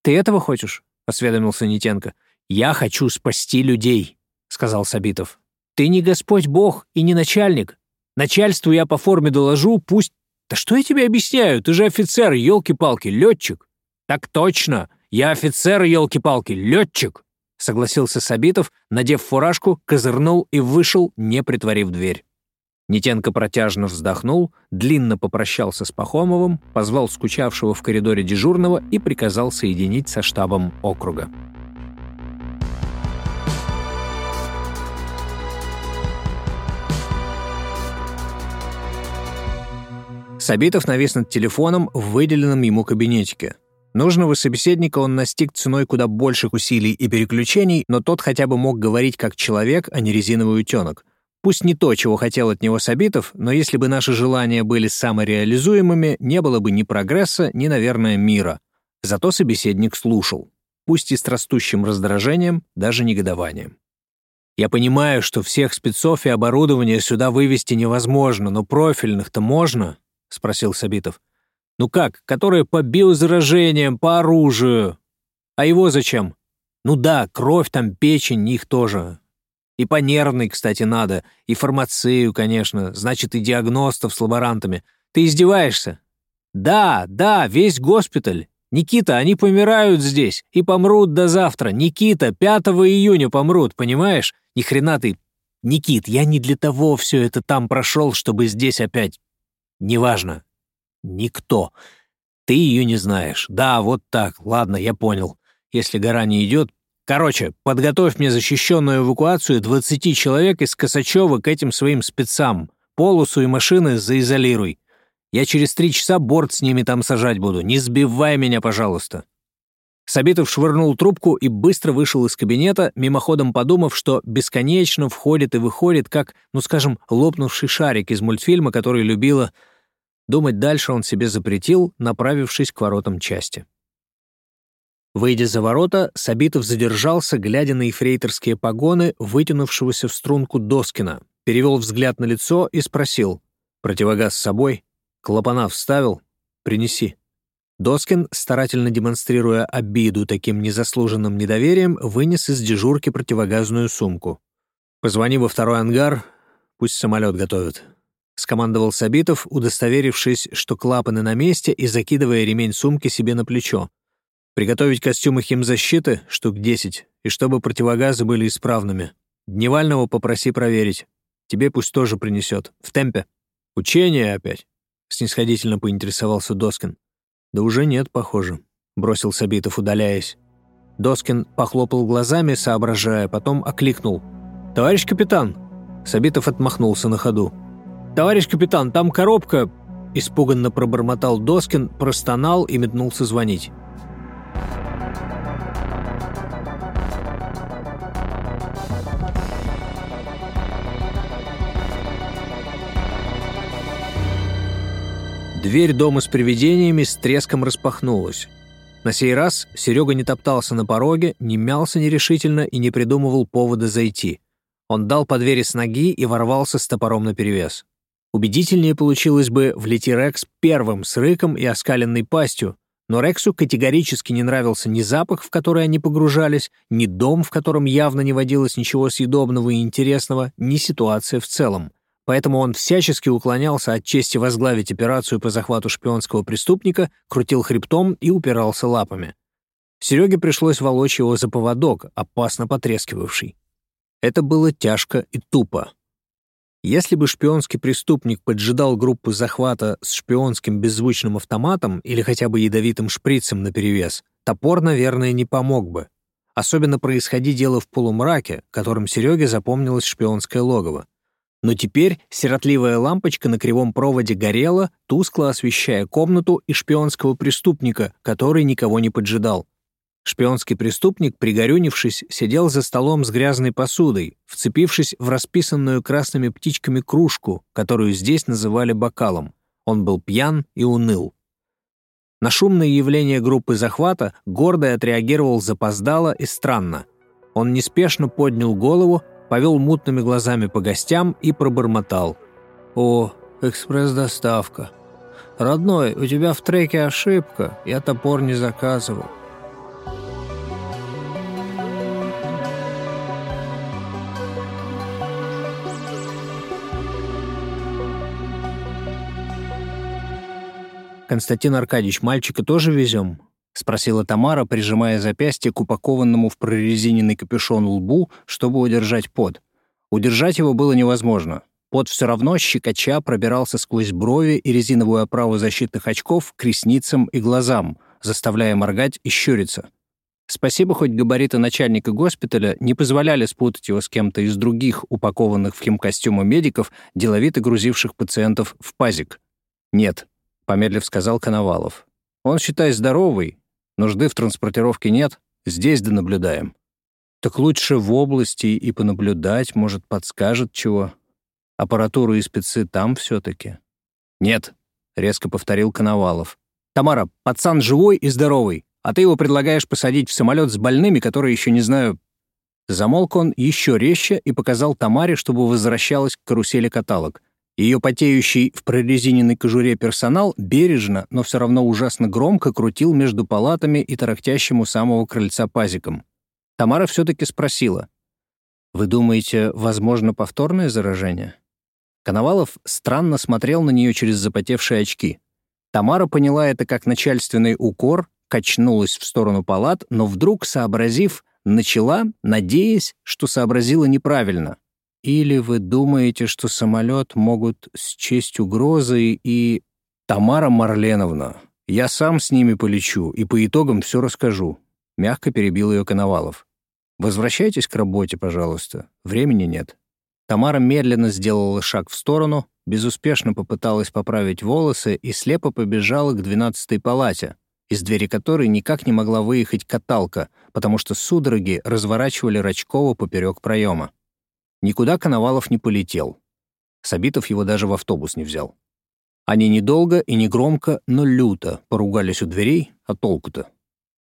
«Ты этого хочешь?» — осведомился Нитенко. «Я хочу спасти людей», — сказал Сабитов. «Ты не Господь Бог и не начальник. Начальству я по форме доложу, пусть... Да что я тебе объясняю? Ты же офицер, елки-палки, летчик. Так точно, я офицер, елки-палки, летчик. Согласился Сабитов, надев фуражку, козырнул и вышел, не притворив дверь. Нитенко протяжно вздохнул, длинно попрощался с Пахомовым, позвал скучавшего в коридоре дежурного и приказал соединить со штабом округа. Сабитов навис над телефоном в выделенном ему кабинетике. Нужного собеседника он настиг ценой куда больших усилий и переключений, но тот хотя бы мог говорить как человек, а не резиновый утенок. Пусть не то, чего хотел от него Сабитов, но если бы наши желания были самореализуемыми, не было бы ни прогресса, ни, наверное, мира. Зато собеседник слушал. Пусть и с растущим раздражением, даже негодованием. Я понимаю, что всех спецов и оборудования сюда вывести невозможно, но профильных-то можно, — спросил Сабитов. Ну как, которые по биозаражениям, по оружию. А его зачем? Ну да, кровь там, печень, их тоже. И по нервной, кстати, надо. И фармацию, конечно. Значит, и диагностов с лаборантами. Ты издеваешься? Да, да, весь госпиталь. Никита, они помирают здесь и помрут до завтра. Никита, 5 июня помрут, понимаешь? Ни хрена ты... Никит, я не для того все это там прошел, чтобы здесь опять... Неважно. Никто. Ты ее не знаешь. Да, вот так. Ладно, я понял. Если гора не идет... Короче, подготовь мне защищенную эвакуацию 20 человек из Косачева к этим своим спецам. Полосу и машины заизолируй. Я через три часа борт с ними там сажать буду. Не сбивай меня, пожалуйста». Сабитов швырнул трубку и быстро вышел из кабинета, мимоходом подумав, что бесконечно входит и выходит, как, ну скажем, лопнувший шарик из мультфильма, который любила Думать дальше он себе запретил, направившись к воротам части. Выйдя за ворота, Сабитов задержался, глядя на ефрейторские погоны, вытянувшегося в струнку Доскина, перевел взгляд на лицо и спросил. «Противогаз с собой? Клапана вставил? Принеси». Доскин, старательно демонстрируя обиду таким незаслуженным недоверием, вынес из дежурки противогазную сумку. «Позвони во второй ангар, пусть самолет готовят. — скомандовал Сабитов, удостоверившись, что клапаны на месте и закидывая ремень сумки себе на плечо. «Приготовить костюмы химзащиты, штук 10, и чтобы противогазы были исправными. Дневального попроси проверить. Тебе пусть тоже принесет. В темпе. Учение опять?» — снисходительно поинтересовался Доскин. «Да уже нет, похоже», — бросил Сабитов, удаляясь. Доскин похлопал глазами, соображая, потом окликнул. «Товарищ капитан!» Сабитов отмахнулся на ходу. «Товарищ капитан, там коробка...» Испуганно пробормотал Доскин, простонал и метнулся звонить. Дверь дома с привидениями с треском распахнулась. На сей раз Серега не топтался на пороге, не мялся нерешительно и не придумывал повода зайти. Он дал по двери с ноги и ворвался с топором наперевес. Убедительнее получилось бы влети Рекс первым с рыком и оскаленной пастью, но Рексу категорически не нравился ни запах, в который они погружались, ни дом, в котором явно не водилось ничего съедобного и интересного, ни ситуация в целом. Поэтому он всячески уклонялся от чести возглавить операцию по захвату шпионского преступника, крутил хребтом и упирался лапами. Сереге пришлось волочь его за поводок, опасно потрескивавший. Это было тяжко и тупо. Если бы шпионский преступник поджидал группу захвата с шпионским беззвучным автоматом или хотя бы ядовитым шприцем наперевес, топор, наверное, не помог бы. Особенно происходи дело в полумраке, которым Сереге запомнилось шпионское логово. Но теперь сиротливая лампочка на кривом проводе горела, тускло освещая комнату и шпионского преступника, который никого не поджидал. Шпионский преступник, пригорюнившись, сидел за столом с грязной посудой, вцепившись в расписанную красными птичками кружку, которую здесь называли бокалом. Он был пьян и уныл. На шумное явление группы захвата Гордый отреагировал запоздало и странно. Он неспешно поднял голову, повел мутными глазами по гостям и пробормотал. «О, экспресс-доставка. Родной, у тебя в треке ошибка, я топор не заказывал». «Константин Аркадьевич, мальчика тоже везем?» — спросила Тамара, прижимая запястье к упакованному в прорезиненный капюшон лбу, чтобы удержать пот. Удержать его было невозможно. Пот все равно щекоча пробирался сквозь брови и резиновую оправу защитных очков к ресницам и глазам, заставляя моргать и щуриться. Спасибо, хоть габариты начальника госпиталя не позволяли спутать его с кем-то из других упакованных в химкостюмы медиков, деловито грузивших пациентов в пазик. Нет, — помедлив сказал Коновалов. «Он, считай, здоровый. Нужды в транспортировке нет. Здесь да наблюдаем». «Так лучше в области и понаблюдать, может, подскажет чего. Аппаратуру и спецы там все-таки». «Нет», — резко повторил Коновалов. «Тамара, пацан живой и здоровый, а ты его предлагаешь посадить в самолет с больными, которые еще не знаю...» Замолк он еще резче и показал Тамаре, чтобы возвращалась к карусели каталог. Ее потеющий в прорезиненной кожуре персонал бережно, но все равно ужасно громко крутил между палатами и тарахтящим у самого крыльца пазиком. Тамара все-таки спросила. «Вы думаете, возможно повторное заражение?» Коновалов странно смотрел на нее через запотевшие очки. Тамара поняла это как начальственный укор, качнулась в сторону палат, но вдруг, сообразив, начала, надеясь, что сообразила неправильно. Или вы думаете, что самолет могут счесть угрозой и... Тамара Марленовна, я сам с ними полечу и по итогам все расскажу. Мягко перебил ее Коновалов. Возвращайтесь к работе, пожалуйста. Времени нет. Тамара медленно сделала шаг в сторону, безуспешно попыталась поправить волосы и слепо побежала к двенадцатой палате, из двери которой никак не могла выехать каталка, потому что судороги разворачивали Рачкова поперек проема. Никуда Коновалов не полетел. Сабитов его даже в автобус не взял. Они недолго и негромко, но люто поругались у дверей, а толку-то?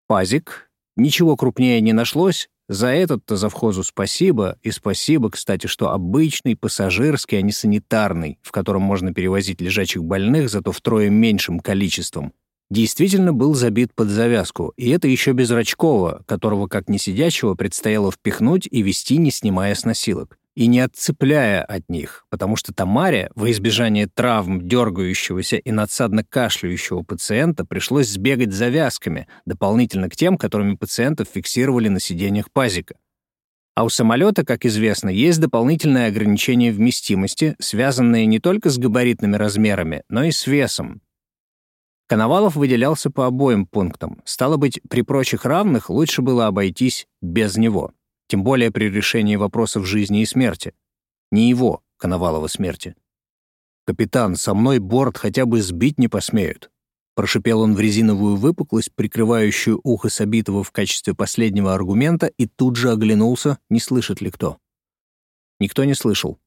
Пазик. Ничего крупнее не нашлось. За этот-то завхозу спасибо, и спасибо, кстати, что обычный, пассажирский, а не санитарный, в котором можно перевозить лежачих больных, зато втрое меньшим количеством, действительно был забит под завязку, и это еще без Рачкова, которого, как не сидящего, предстояло впихнуть и вести, не снимая с носилок и не отцепляя от них, потому что Тамаре, во избежание травм дергающегося и надсадно кашляющего пациента, пришлось сбегать завязками, дополнительно к тем, которыми пациентов фиксировали на сиденьях пазика. А у самолета, как известно, есть дополнительное ограничение вместимости, связанное не только с габаритными размерами, но и с весом. Коновалов выделялся по обоим пунктам. Стало быть, при прочих равных лучше было обойтись без него тем более при решении вопросов жизни и смерти. Не его, Коновалова, смерти. «Капитан, со мной борт хотя бы сбить не посмеют», Прошипел он в резиновую выпуклость, прикрывающую ухо Сабитова в качестве последнего аргумента, и тут же оглянулся, не слышит ли кто. Никто не слышал.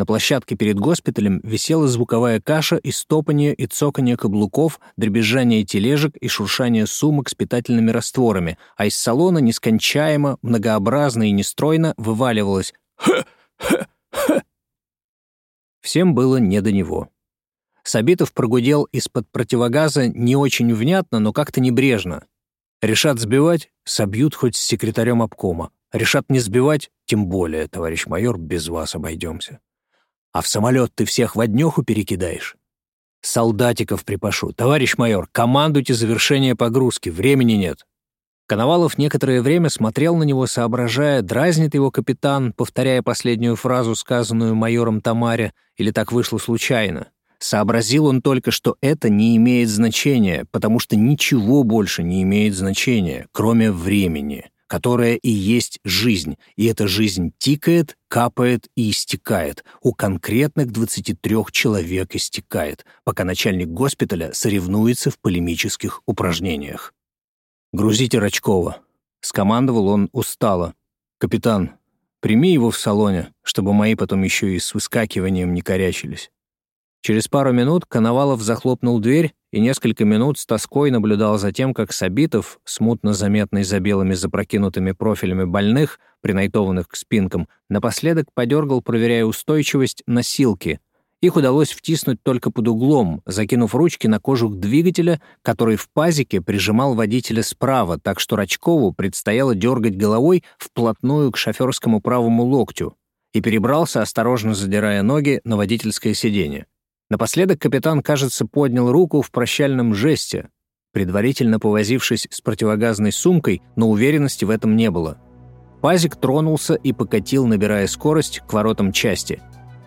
На площадке перед госпиталем висела звуковая каша из топания и цокания каблуков, дребезжания тележек и шуршания сумок с питательными растворами, а из салона нескончаемо, многообразно и нестройно вываливалось «Ха-ха-ха». Всем было не до него. Сабитов прогудел из-под противогаза не очень внятно, но как-то небрежно. Решат сбивать — собьют хоть с секретарем обкома. Решат не сбивать — тем более, товарищ майор, без вас обойдемся. А в самолет ты всех в однеху перекидаешь? Солдатиков припашу. Товарищ майор, командуйте завершение погрузки, времени нет. Коновалов некоторое время смотрел на него, соображая, дразнит его капитан, повторяя последнюю фразу, сказанную майором Тамаре, или так вышло случайно. Сообразил он только, что это не имеет значения, потому что ничего больше не имеет значения, кроме времени которая и есть жизнь, и эта жизнь тикает, капает и истекает. У конкретных 23 человек истекает, пока начальник госпиталя соревнуется в полемических упражнениях. «Грузите Рачкова», — скомандовал он устало. «Капитан, прими его в салоне, чтобы мои потом еще и с выскакиванием не корячились». Через пару минут Коновалов захлопнул дверь и несколько минут с тоской наблюдал за тем, как Сабитов, смутно заметный за белыми запрокинутыми профилями больных, принайтованных к спинкам, напоследок подергал, проверяя устойчивость, носилки. Их удалось втиснуть только под углом, закинув ручки на кожух двигателя, который в пазике прижимал водителя справа, так что Рачкову предстояло дергать головой вплотную к шоферскому правому локтю, и перебрался, осторожно задирая ноги на водительское сиденье. Напоследок капитан, кажется, поднял руку в прощальном жесте, предварительно повозившись с противогазной сумкой, но уверенности в этом не было. Пазик тронулся и покатил, набирая скорость, к воротам части.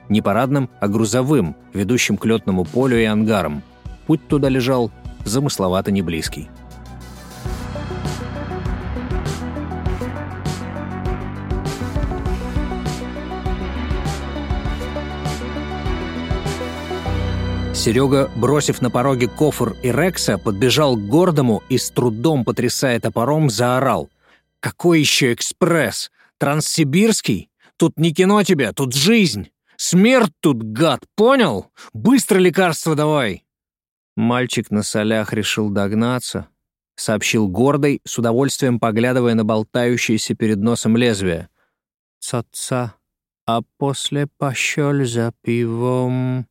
Не парадным, а грузовым, ведущим к летному полю и ангарам. Путь туда лежал замысловато не близкий. Серега, бросив на пороге кофр и Рекса, подбежал к Гордому и, с трудом потрясая топором, заорал. «Какой еще экспресс? Транссибирский? Тут не кино тебе, тут жизнь! Смерть тут, гад, понял? Быстро лекарство давай!» Мальчик на солях решил догнаться, сообщил гордой, с удовольствием поглядывая на болтающееся перед носом лезвие. «Ца-ца, а после пошел за пивом...»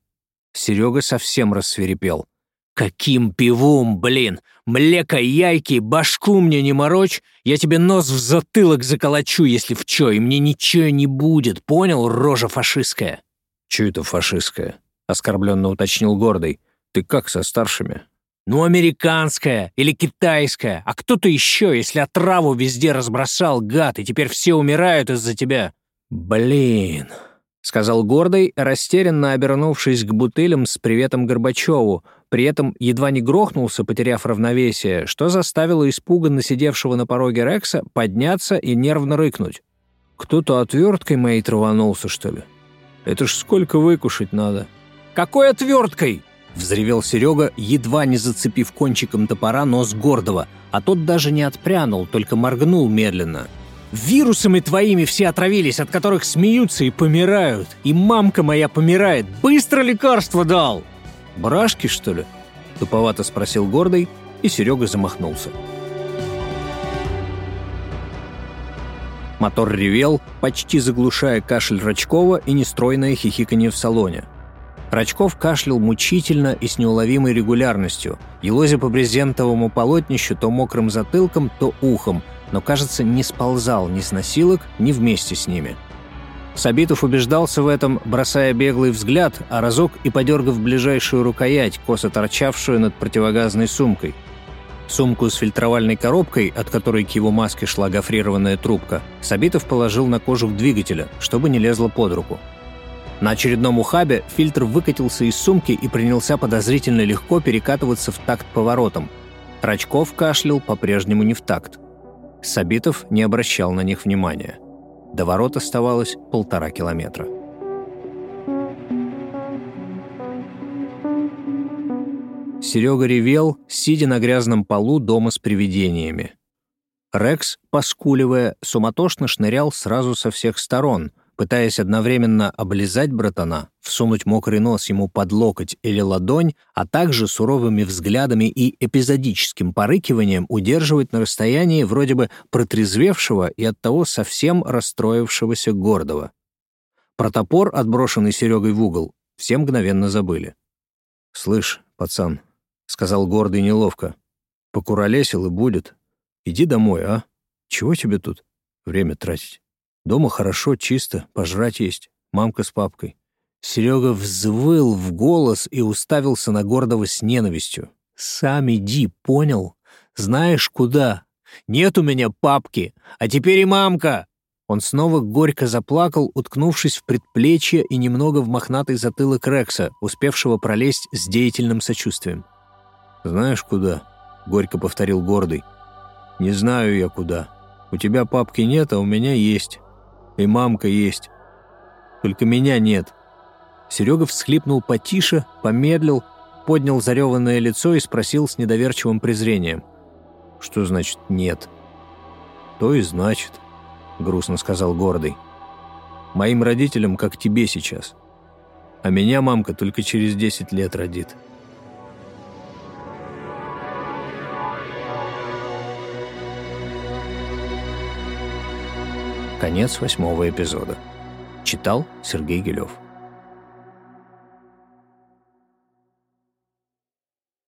Серега совсем рассверепел. «Каким пивом, блин? Млека, яйки, башку мне не морочь, я тебе нос в затылок заколочу, если в чё, и мне ничего не будет, понял, рожа фашистская?» «Чё это фашистская?» — оскорбленно уточнил Гордый. «Ты как со старшими?» «Ну, американская или китайская, а кто-то еще, если отраву везде разбросал, гад, и теперь все умирают из-за тебя». «Блин», — сказал Гордый, растерянно обернувшись к бутылям с приветом Горбачеву, при этом едва не грохнулся, потеряв равновесие, что заставило испуганно сидевшего на пороге Рекса подняться и нервно рыкнуть. «Кто-то отверткой моей траванулся, что ли? Это ж сколько выкушать надо!» «Какой отверткой?» — взревел Серега, едва не зацепив кончиком топора нос Гордого, а тот даже не отпрянул, только моргнул медленно — Вирусами твоими все отравились, от которых смеются и помирают. И мамка моя помирает. Быстро лекарство дал!» «Брашки, что ли?» — туповато спросил Гордый, и Серега замахнулся. Мотор ревел, почти заглушая кашель Рачкова и нестройное хихиканье в салоне. Рачков кашлял мучительно и с неуловимой регулярностью, елозя по брезентовому полотнищу то мокрым затылком, то ухом, но, кажется, не сползал ни с носилок, ни вместе с ними. Сабитов убеждался в этом, бросая беглый взгляд, а разок и подергав ближайшую рукоять, косо торчавшую над противогазной сумкой. Сумку с фильтровальной коробкой, от которой к его маске шла гофрированная трубка, Сабитов положил на кожух двигателя, чтобы не лезло под руку. На очередном ухабе фильтр выкатился из сумки и принялся подозрительно легко перекатываться в такт поворотом. Рачков кашлял по-прежнему не в такт. Сабитов не обращал на них внимания. До ворот оставалось полтора километра. Серега ревел, сидя на грязном полу дома с привидениями. Рекс, поскуливая, суматошно шнырял сразу со всех сторон — пытаясь одновременно облизать братана, всунуть мокрый нос ему под локоть или ладонь, а также суровыми взглядами и эпизодическим порыкиванием удерживать на расстоянии вроде бы протрезвевшего и оттого совсем расстроившегося гордого. Про топор, отброшенный Серегой в угол, все мгновенно забыли. «Слышь, пацан», — сказал гордый неловко, — «покуролесил и будет. Иди домой, а? Чего тебе тут время тратить?» Дома хорошо, чисто, пожрать есть. Мамка с папкой. Серега взвыл в голос и уставился на Гордого с ненавистью. «Сам иди, понял? Знаешь, куда? Нет у меня папки, а теперь и мамка!» Он снова горько заплакал, уткнувшись в предплечье и немного в мохнатый затылок Рекса, успевшего пролезть с деятельным сочувствием. «Знаешь, куда?» — горько повторил Гордый. «Не знаю я куда. У тебя папки нет, а у меня есть. И мамка есть. Только меня нет». Серега всхлипнул потише, помедлил, поднял зареванное лицо и спросил с недоверчивым презрением. «Что значит «нет»?» «То и значит», — грустно сказал Гордый. «Моим родителям, как тебе сейчас. А меня мамка только через десять лет родит». Конец восьмого эпизода. Читал Сергей Гелев.